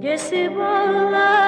Yes, it was love.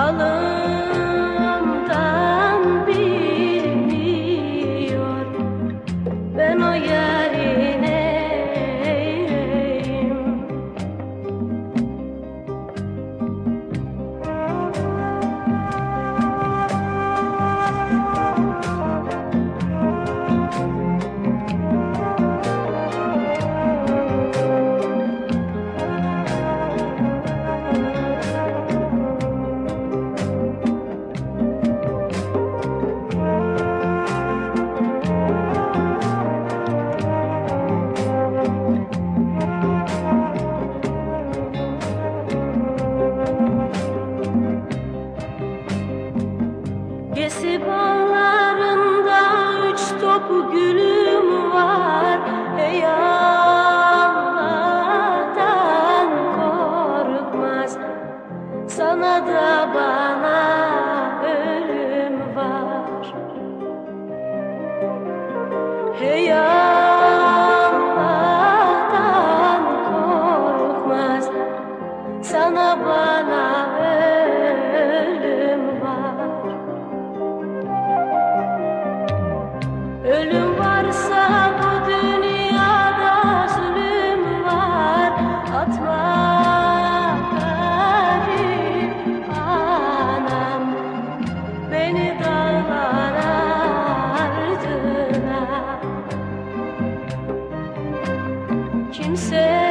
kalın sana da bak. sad.